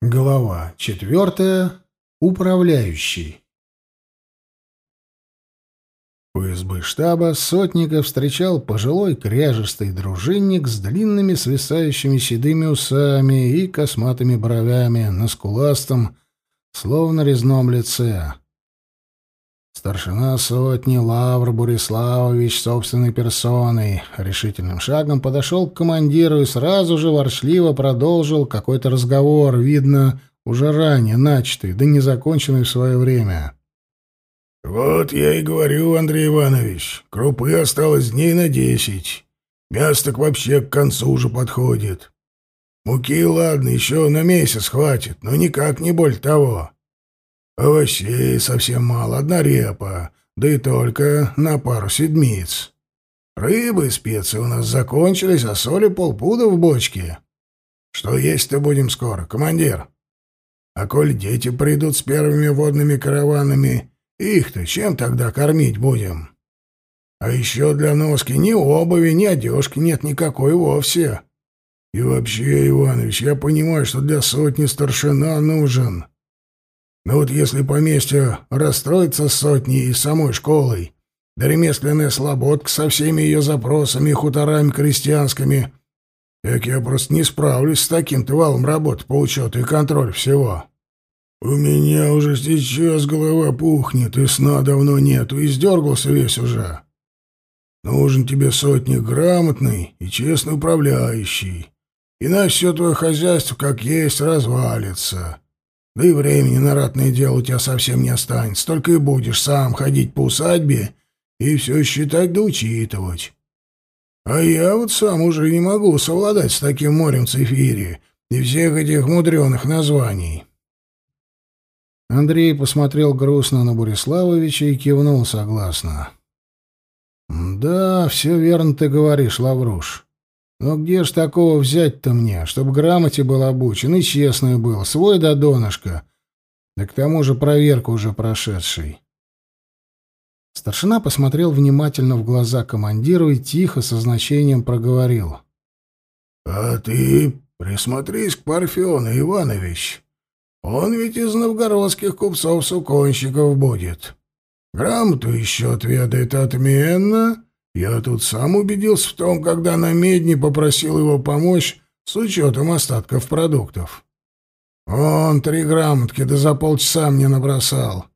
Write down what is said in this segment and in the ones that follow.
Глава четвертая. Управляющий. У избы штаба сотника встречал пожилой кряжестый дружинник с длинными свисающими седыми усами и косматыми бровями на скуластом, словно резном лице. Старшина сотни Лавр Буриславович собственной персоной решительным шагом подошел к командиру и сразу же ворчливо продолжил какой-то разговор, видно, уже ранее начатый, да не законченный в свое время. «Вот я и говорю, Андрей Иванович, крупы осталось дней на десять. Мясо так вообще к концу уже подходит. Муки, ладно, еще на месяц хватит, но никак не боль того. Овощей совсем мало, одна репа, да и только на пару седмиц. Рыбы и специи у нас закончились, а соли полпуда в бочке. Что есть-то будем скоро, командир? А коль дети придут с первыми водными караванами, их-то чем тогда кормить будем? А еще для носки ни обуви, ни одежки нет никакой вовсе. И вообще, Иванович, я понимаю, что для сотни старшина нужен. Но вот если поместье расстроится сотней и самой школой, да ремесленная слободка со всеми ее запросами и хуторами крестьянскими, так я просто не справлюсь с таким-то валом работы по учету и контроль всего. У меня уже сейчас голова пухнет, и сна давно нету, и сдергался весь уже. Нужен тебе сотник грамотный и честный управляющий, иначе все твое хозяйство как есть развалится». Да и времени на ратное дело у тебя совсем не останется. Только и будешь сам ходить по усадьбе и все считать да учитывать. А я вот сам уже не могу совладать с таким морем цифири и всех этих мудреных названий. Андрей посмотрел грустно на Бориславовича и кивнул согласно. «Да, все верно ты говоришь, Лавруш. Но где ж такого взять-то мне, чтобы грамоте был обучен и честный был, свой до донышка, да к тому же проверку уже прошедший. Старшина посмотрел внимательно в глаза командиру и тихо, со значением проговорил. — А ты присмотрись к Парфену, Иванович. Он ведь из новгородских купцов-суконщиков будет. Грамоту еще отведает отменно, я тут сам убедился в том, когда на медне попросил его помочь с учетом остатков продуктов. Он три грамотки да за полчаса мне набросал.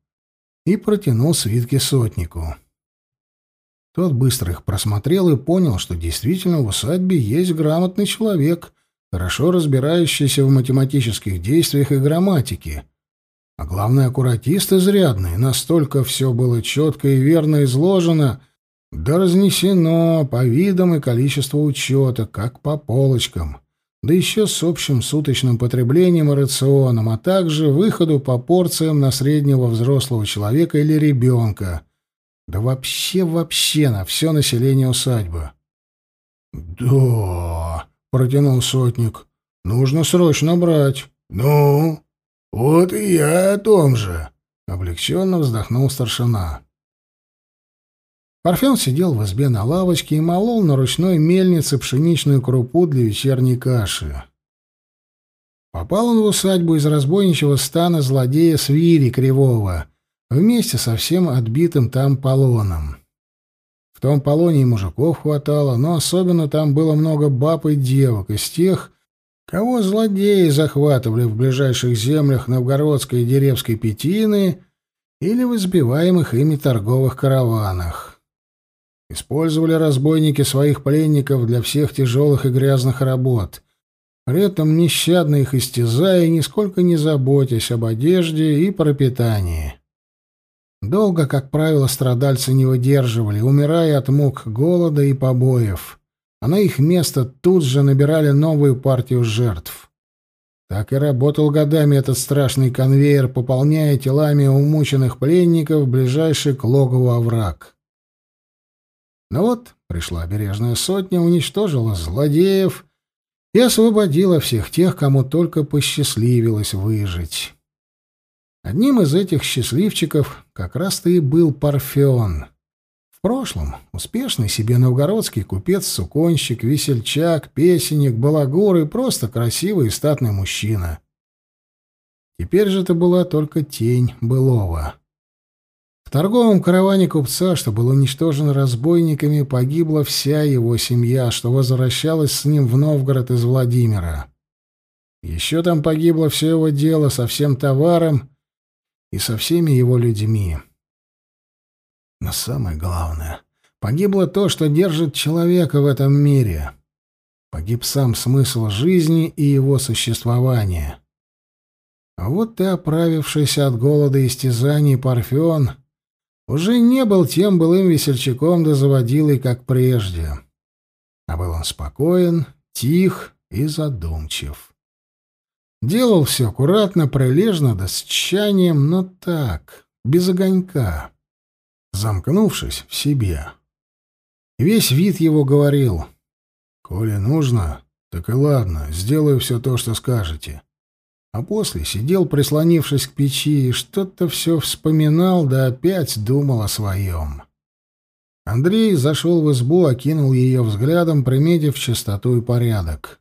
И протянул свитки сотнику. Тот быстро их просмотрел и понял, что действительно в усадьбе есть грамотный человек, хорошо разбирающийся в математических действиях и грамматике. А главное, аккуратист изрядный, настолько все было четко и верно изложено — да разнесено по видам и количеству учета, как по полочкам, да еще с общим суточным потреблением и рационом, а также выходу по порциям на среднего взрослого человека или ребенка, да вообще-вообще на все население усадьбы. «Да», — протянул сотник, — «нужно срочно брать». «Ну, вот и я о том же», — облегченно вздохнул старшина. Парфен сидел в избе на лавочке и молол на ручной мельнице пшеничную крупу для вечерней каши. Попал он в усадьбу из разбойничего стана злодея Свири Кривого, вместе со всем отбитым там полоном. В том полоне и мужиков хватало, но особенно там было много баб и девок из тех, кого злодеи захватывали в ближайших землях Новгородской и Деревской Петины или в избиваемых ими торговых караванах. Использовали разбойники своих пленников для всех тяжелых и грязных работ, при этом нещадно их истязая нисколько не заботясь об одежде и пропитании. Долго, как правило, страдальцы не выдерживали, умирая от мук голода и побоев, а на их место тут же набирали новую партию жертв. Так и работал годами этот страшный конвейер, пополняя телами умученных пленников ближайший к логову овраг. Но ну вот пришла бережная сотня, уничтожила злодеев и освободила всех тех, кому только посчастливилось выжить. Одним из этих счастливчиков как раз-то и был Парфен. В прошлом успешный себе новгородский купец-суконщик, весельчак, песенник, балагур и просто красивый и статный мужчина. Теперь же это была только тень былого. Торговом караване купца, что был уничтожен разбойниками, погибла вся его семья, что возвращалась с ним в Новгород из Владимира. Еще там погибло все его дело со всем товаром и со всеми его людьми. Но самое главное, погибло то, что держит человека в этом мире. Погиб сам смысл жизни и его существования. А вот ты, оправившийся от голода и истязаний Парфен, уже не был тем былым весельчаком да заводилой, как прежде. А был он спокоен, тих и задумчив. Делал все аккуратно, прилежно, да с тщанием, но так, без огонька, замкнувшись в себе. Весь вид его говорил, «Коли нужно, так и ладно, сделаю все то, что скажете». А после сидел, прислонившись к печи, и что-то все вспоминал, да опять думал о своем. Андрей зашел в избу, окинул ее взглядом, приметив чистоту и порядок.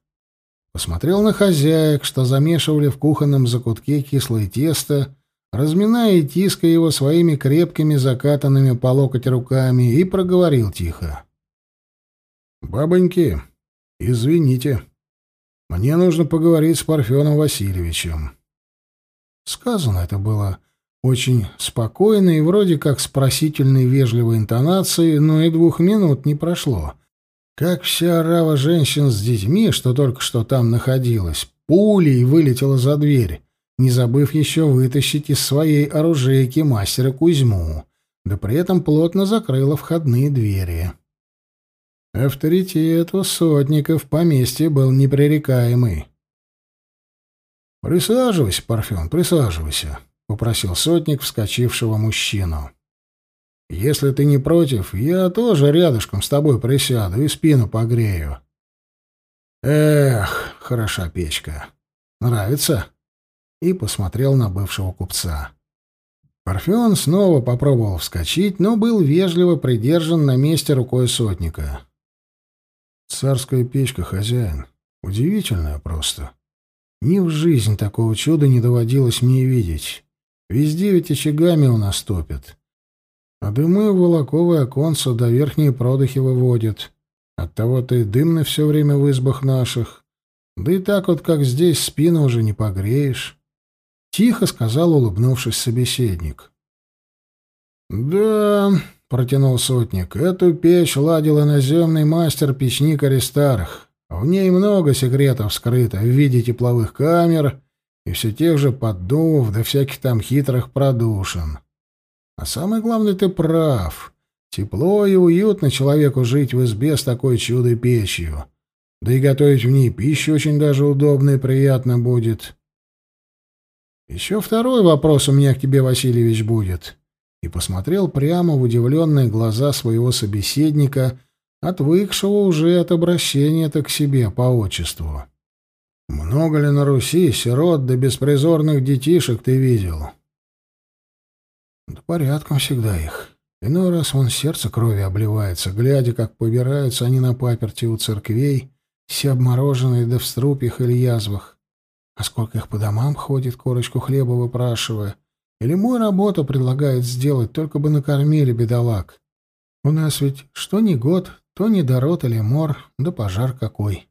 Посмотрел на хозяек, что замешивали в кухонном закутке кислое тесто, разминая и тиская его своими крепкими закатанными по локоть руками, и проговорил тихо. «Бабоньки, извините». Мне нужно поговорить с Парфеном Васильевичем. Сказано это было очень спокойно и вроде как с просительной вежливой интонацией, но и двух минут не прошло. Как вся орава женщин с детьми, что только что там находилась, пулей вылетела за дверь, не забыв еще вытащить из своей оружейки мастера Кузьму, да при этом плотно закрыла входные двери. Авторитет у сотников поместья был непререкаемый. «Присаживайся, Парфен, присаживайся», — попросил сотник вскочившего мужчину. «Если ты не против, я тоже рядышком с тобой присяду и спину погрею». «Эх, хороша печка. Нравится?» И посмотрел на бывшего купца. Парфен снова попробовал вскочить, но был вежливо придержан на месте рукой сотника. Царская печка, хозяин. Удивительная просто. Ни в жизнь такого чуда не доводилось мне видеть. Везде ведь очагами у нас топят. А дымы в волоковое оконце до верхней продыхи выводят. Оттого-то и дымно все время в избах наших. Да и так вот, как здесь, спину уже не погреешь. Тихо сказал, улыбнувшись собеседник. «Да, протянул сотник. Эту печь ладил иноземный мастер-печник Аристарх. В ней много секретов скрыто в виде тепловых камер и все тех же поддувов да всяких там хитрых продушин. А самое главное, ты прав. Тепло и уютно человеку жить в избе с такой чудой печью. Да и готовить в ней пищу очень даже удобно и приятно будет. Еще второй вопрос у меня к тебе, Васильевич, будет и посмотрел прямо в удивленные глаза своего собеседника, отвыкшего уже от обращения-то к себе по отчеству. «Много ли на Руси сирот да беспризорных детишек ты видел?» «Да порядком всегда их. Иной раз вон сердце крови обливается, глядя, как побираются они на паперти у церквей, все обмороженные да в струпьях или язвах. А сколько их по домам ходит, корочку хлеба выпрашивая, или мой работу предлагает сделать, только бы накормили бедолаг. У нас ведь что ни год, то недород или мор, да пожар какой.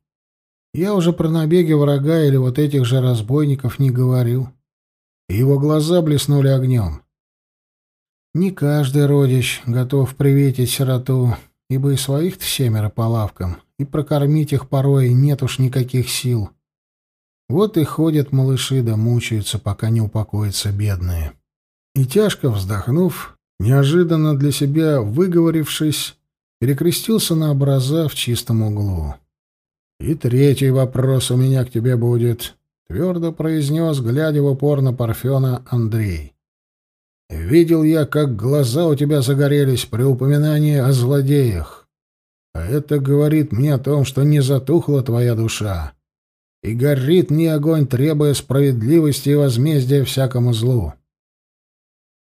Я уже про набеги врага или вот этих же разбойников не говорю. И его глаза блеснули огнем. Не каждый родич готов приветить сироту, ибо и своих-то семеро по лавкам, и прокормить их порой нет уж никаких сил. Вот и ходят малыши да мучаются, пока не упокоятся бедные. И тяжко вздохнув, неожиданно для себя выговорившись, перекрестился на образа в чистом углу. «И третий вопрос у меня к тебе будет», — твердо произнес, глядя в упор на Парфена Андрей. «Видел я, как глаза у тебя загорелись при упоминании о злодеях. А это говорит мне о том, что не затухла твоя душа, и горит не огонь, требуя справедливости и возмездия всякому злу.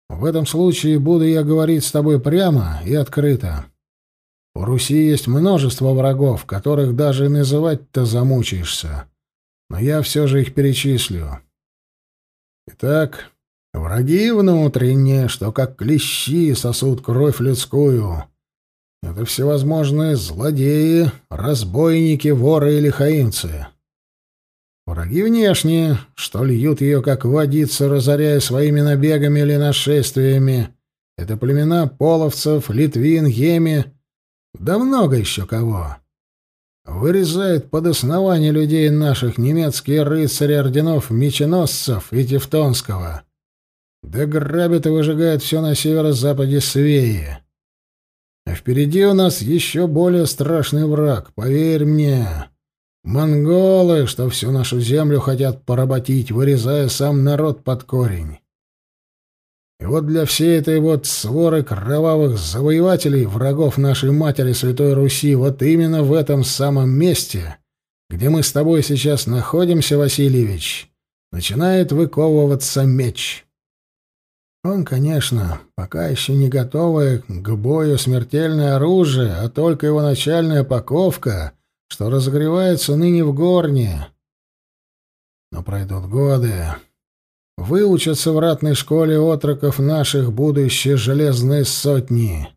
В этом случае буду я говорить с тобой прямо и открыто. У Руси есть множество врагов, которых даже и называть-то замучаешься. Но я все же их перечислю. Итак, враги внутренние, что как клещи сосут кровь людскую. Это всевозможные злодеи, разбойники, воры или хаимцы. Враги внешние, что льют ее, как водица, разоряя своими набегами или нашествиями. Это племена половцев, литвин, геми, да много еще кого. Вырезают под основание людей наших немецкие рыцари орденов меченосцев и Тевтонского. Да грабят и выжигают все на северо-западе Свеи. А впереди у нас еще более страшный враг, поверь мне. Монголы, что всю нашу землю хотят поработить, вырезая сам народ под корень. И вот для всей этой вот своры кровавых завоевателей, врагов нашей матери Святой Руси, вот именно в этом самом месте, где мы с тобой сейчас находимся, Васильевич, начинает выковываться меч. Он, конечно, пока еще не готовое к бою смертельное оружие, а только его начальная паковка, что разогревается ныне в горне. Но пройдут годы, Выучатся в ратной школе отроков наших будущие железные сотни.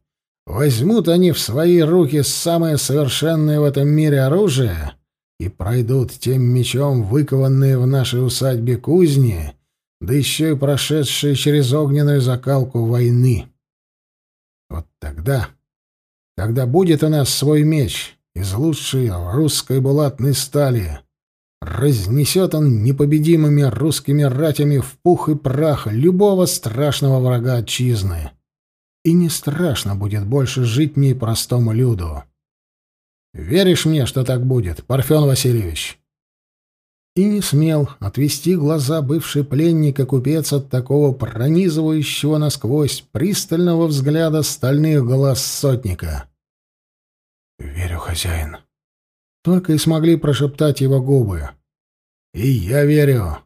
Возьмут они в свои руки самое совершенное в этом мире оружие и пройдут тем мечом, выкованные в нашей усадьбе кузни, да еще и прошедшие через огненную закалку войны. Вот тогда, когда будет у нас свой меч из лучшей русской булатной стали, Разнесет он непобедимыми русскими ратями в пух и прах любого страшного врага отчизны. И не страшно будет больше жить мне простому люду. Веришь мне, что так будет, Парфен Васильевич?» И не смел отвести глаза бывший пленник и купец от такого пронизывающего насквозь пристального взгляда стальных глаз сотника. «Верю, хозяин», только и смогли прошептать его губы. «И я верю.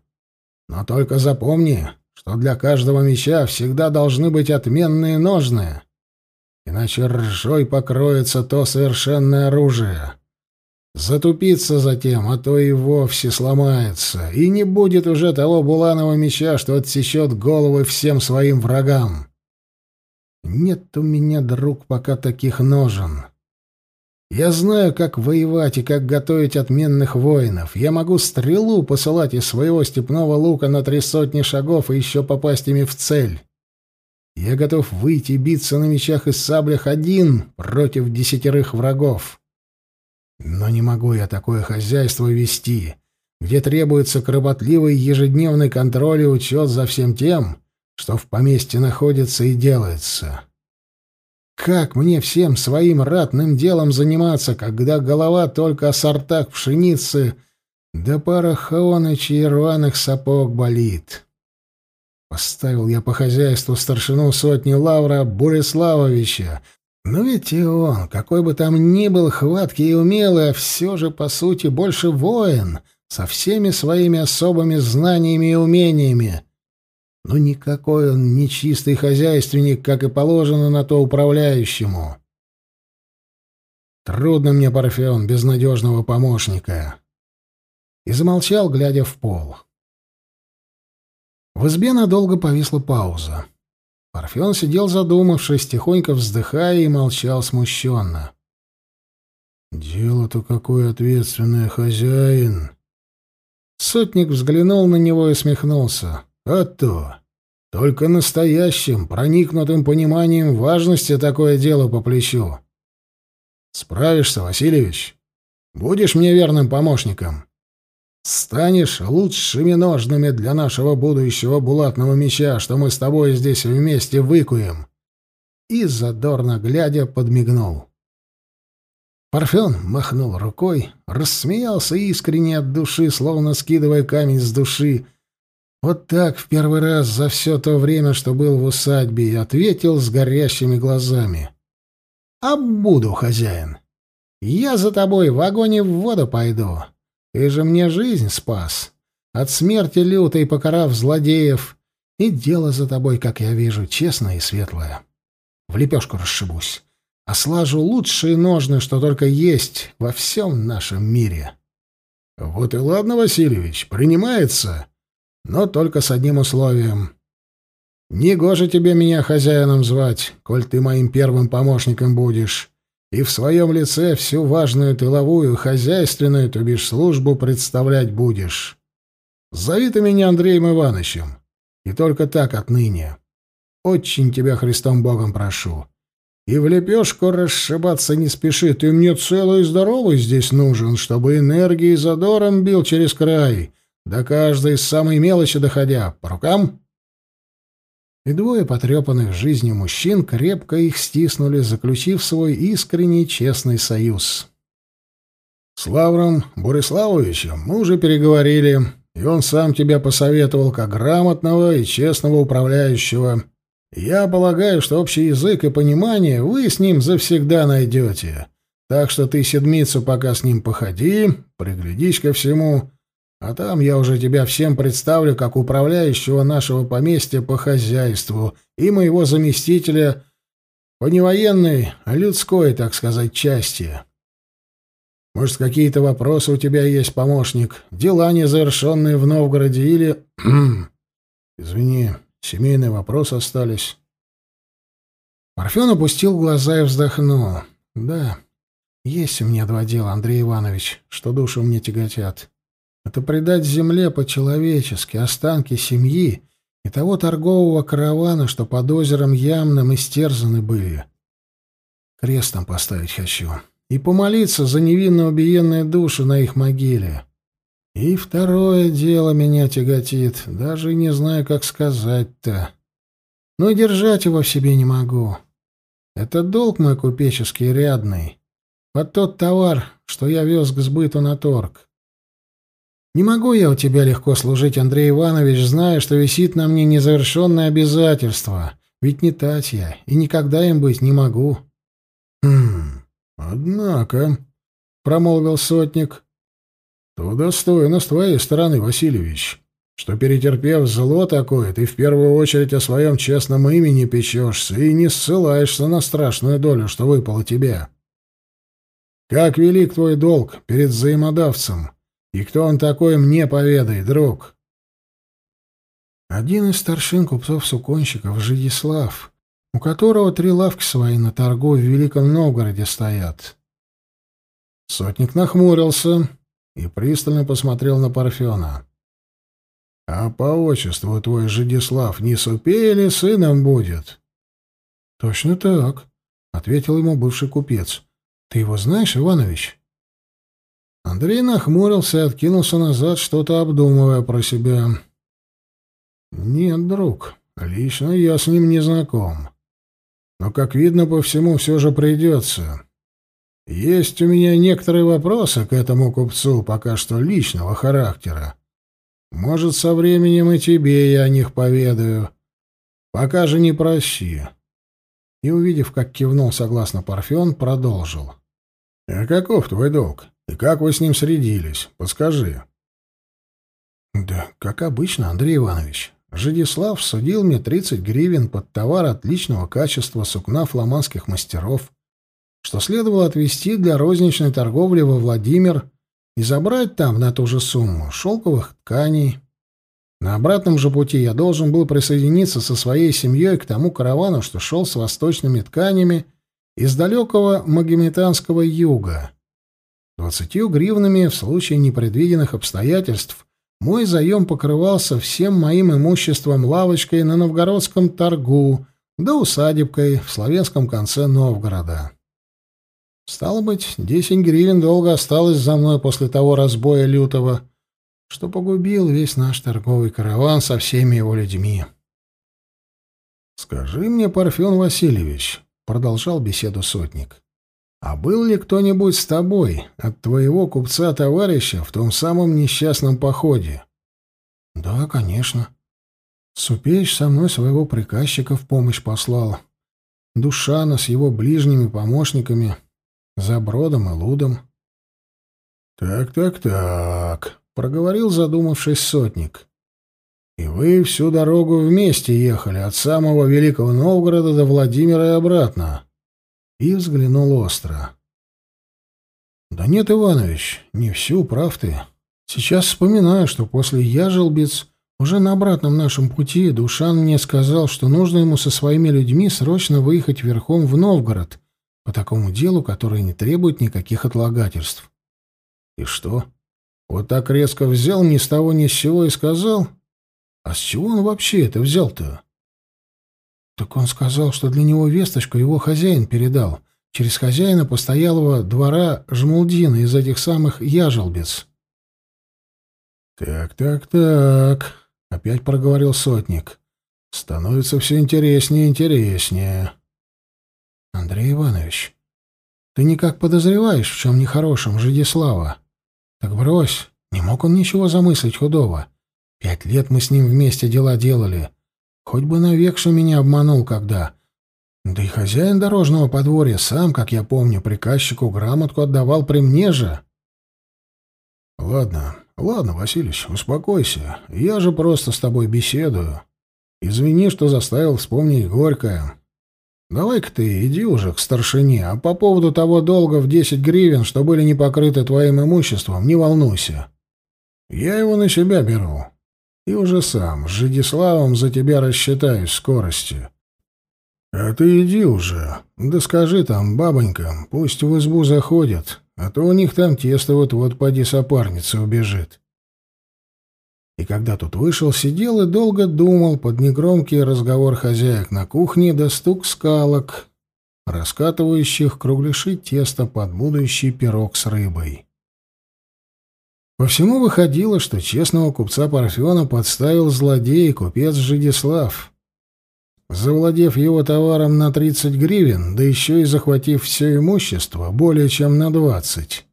Но только запомни, что для каждого меча всегда должны быть отменные ножны, иначе ржой покроется то совершенное оружие. Затупится затем, а то и вовсе сломается, и не будет уже того буланого меча, что отсечет головы всем своим врагам. Нет у меня, друг, пока таких ножен». Я знаю, как воевать и как готовить отменных воинов. Я могу стрелу посылать из своего степного лука на три сотни шагов и еще попасть ими в цель. Я готов выйти биться на мечах и саблях один против десятерых врагов. Но не могу я такое хозяйство вести, где требуется кропотливый ежедневный контроль и учет за всем тем, что в поместье находится и делается. Как мне всем своим ратным делом заниматься, когда голова только о сортах пшеницы да пара хаонычей и рваных сапог болит? Поставил я по хозяйству старшину сотни Лавра Буриславовича, но ведь и он, какой бы там ни был хваткий и умелый, а все же, по сути, больше воин, со всеми своими особыми знаниями и умениями, но никакой он не чистый хозяйственник, как и положено на то управляющему. Трудно мне, Парфен, без надежного помощника. И замолчал, глядя в пол. В избе надолго повисла пауза. Парфен сидел задумавшись, тихонько вздыхая и молчал смущенно. «Дело-то какое ответственное, хозяин!» Сотник взглянул на него и смехнулся. А то. Только настоящим, проникнутым пониманием важности такое дело по плечу. Справишься, Васильевич? Будешь мне верным помощником? Станешь лучшими ножными для нашего будущего булатного меча, что мы с тобой здесь вместе выкуем. И задорно глядя подмигнул. Парфен махнул рукой, рассмеялся искренне от души, словно скидывая камень с души, вот так в первый раз за все то время, что был в усадьбе, и ответил с горящими глазами. «А буду, хозяин. Я за тобой в огонь и в воду пойду. Ты же мне жизнь спас. От смерти лютой покарав злодеев. И дело за тобой, как я вижу, честное и светлое. В лепешку расшибусь, а слажу лучшие ножны, что только есть во всем нашем мире». «Вот и ладно, Васильевич, принимается». Но только с одним условием. Негоже тебе меня хозяином звать, коль ты моим первым помощником будешь, и в своем лице всю важную тыловую, хозяйственную, то бишь службу представлять будешь. Зови ты меня Андреем Ивановичем, и только так отныне. Очень тебя Христом Богом прошу. И в лепешку расшибаться не спеши, ты мне целый и здоровый здесь нужен, чтобы энергией и задором бил через край, до каждой самой мелочи доходя. По рукам?» И двое потрепанных жизнью мужчин крепко их стиснули, заключив свой искренний честный союз. «С Лавром Бориславовичем мы уже переговорили, и он сам тебя посоветовал как грамотного и честного управляющего». Я полагаю, что общий язык и понимание вы с ним завсегда найдете. Так что ты седмицу пока с ним походи, приглядись ко всему, а там я уже тебя всем представлю как управляющего нашего поместья по хозяйству и моего заместителя по невоенной, а людской, так сказать, части. Может, какие-то вопросы у тебя есть, помощник? Дела незавершенные в Новгороде или... Извини, Семейные вопросы остались. Парфен опустил глаза и вздохнул. «Да, есть у меня два дела, Андрей Иванович, что душу мне тяготят. Это предать земле по-человечески останки семьи и того торгового каравана, что под озером Ямным истерзаны были. Крестом поставить хочу и помолиться за невинно убиенные души на их могиле. И второе дело меня тяготит, даже не знаю, как сказать-то. Но держать его в себе не могу. Это долг мой купеческий рядный. Под тот товар, что я вез к сбыту на торг. Не могу я у тебя легко служить, Андрей Иванович, зная, что висит на мне незавершенное обязательство. Ведь не Татья, и никогда им быть не могу. — Хм, однако, — промолвил сотник, то достойно с твоей стороны, Васильевич, что, перетерпев зло такое, ты в первую очередь о своем честном имени печешься и не ссылаешься на страшную долю, что выпало тебе. Как велик твой долг перед взаимодавцем, и кто он такой, мне поведай, друг». Один из старшин купцов-суконщиков, Жидислав, у которого три лавки свои на торгу в Великом Новгороде стоят. Сотник нахмурился, и пристально посмотрел на Парфена. — А по отчеству твой Жидислав не супей или сыном будет? — Точно так, — ответил ему бывший купец. — Ты его знаешь, Иванович? Андрей нахмурился и откинулся назад, что-то обдумывая про себя. — Нет, друг, лично я с ним не знаком. Но, как видно по всему, все же придется. Есть у меня некоторые вопросы к этому купцу, пока что личного характера. Может, со временем и тебе я о них поведаю. Пока же не прощи. И, увидев, как кивнул согласно Парфен, продолжил. — А каков твой долг? И как вы с ним средились? Подскажи. — Да, как обычно, Андрей Иванович. Жидислав судил мне 30 гривен под товар отличного качества сукна фламандских мастеров что следовало отвезти для розничной торговли во Владимир и забрать там на ту же сумму шелковых тканей. На обратном же пути я должен был присоединиться со своей семьей к тому каравану, что шел с восточными тканями из далекого магометанского юга. Двадцатью гривнами в случае непредвиденных обстоятельств мой заем покрывался всем моим имуществом лавочкой на новгородском торгу да усадебкой в славянском конце Новгорода. Стало быть, десять гривен долго осталось за мной после того разбоя лютого, что погубил весь наш торговый караван со всеми его людьми. «Скажи мне, Парфен Васильевич», — продолжал беседу сотник, — «а был ли кто-нибудь с тобой от твоего купца-товарища в том самом несчастном походе?» «Да, конечно. Супеич со мной своего приказчика в помощь послал. Душана с его ближними помощниками за бродом и лудом. «Так, так, так», — проговорил задумавшись сотник. «И вы всю дорогу вместе ехали от самого Великого Новгорода до Владимира и обратно?» И взглянул остро. «Да нет, Иванович, не всю, прав ты. Сейчас вспоминаю, что после Яжелбиц Уже на обратном нашем пути Душан мне сказал, что нужно ему со своими людьми срочно выехать верхом в Новгород по такому делу, которое не требует никаких отлагательств. И что? Вот так резко взял ни с того ни с сего и сказал? А с чего он вообще это взял-то? Так он сказал, что для него весточку его хозяин передал, через хозяина постоялого двора Жмулдина из этих самых яжелбец. «Так, так, так», — опять проговорил сотник. «Становится все интереснее и интереснее». «Андрей Иванович, ты никак подозреваешь, в чем нехорошем Жидислава? Так брось, не мог он ничего замыслить худого. Пять лет мы с ним вместе дела делали. Хоть бы навек, что меня обманул когда. Да и хозяин дорожного подворья сам, как я помню, приказчику грамотку отдавал при мне же. Ладно, ладно, Василич, успокойся. Я же просто с тобой беседую. Извини, что заставил вспомнить горькое. Давай-ка ты иди уже к старшине, а по поводу того долга в десять гривен, что были не покрыты твоим имуществом, не волнуйся. Я его на себя беру. И уже сам с Жидиславом за тебя рассчитаюсь скорости. А ты иди уже, да скажи там бабонькам, пусть в избу заходят, а то у них там тесто вот-вот поди сопарница убежит. И когда тут вышел, сидел и долго думал под негромкий разговор хозяек на кухне да стук скалок, раскатывающих кругляши теста под будущий пирог с рыбой. По всему выходило, что честного купца Парфена подставил злодей купец Жидислав завладев его товаром на 30 гривен, да еще и захватив все имущество более чем на 20.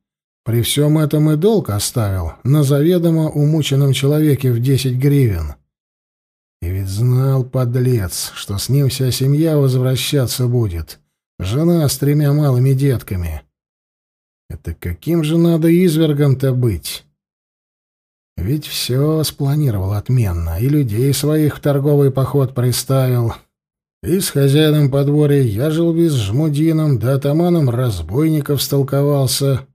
При всем этом и долг оставил на заведомо умученном человеке в 10 гривен. И ведь знал, подлец, что с ним вся семья возвращаться будет. Жена с тремя малыми детками. Это каким же надо извергом-то быть? Ведь все спланировал отменно, и людей своих в торговый поход приставил, и с хозяином подворья я жил без жмудином, да атаманом разбойников столковался.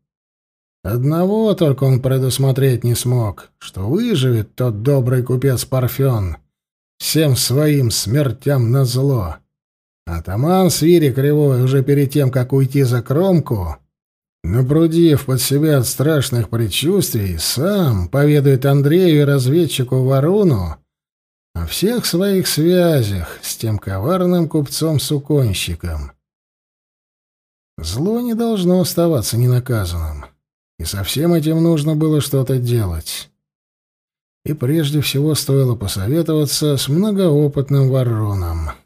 Одного только он предусмотреть не смог, что выживет тот добрый купец Парфен, всем своим смертям назло. Атаман Свири Кривой уже перед тем, как уйти за кромку, напрудив под себя от страшных предчувствий, сам поведает Андрею и разведчику Варуну, о всех своих связях с тем коварным купцом-суконщиком. Зло не должно оставаться ненаказанным, и со всем этим нужно было что-то делать. И прежде всего стоило посоветоваться с многоопытным вороном —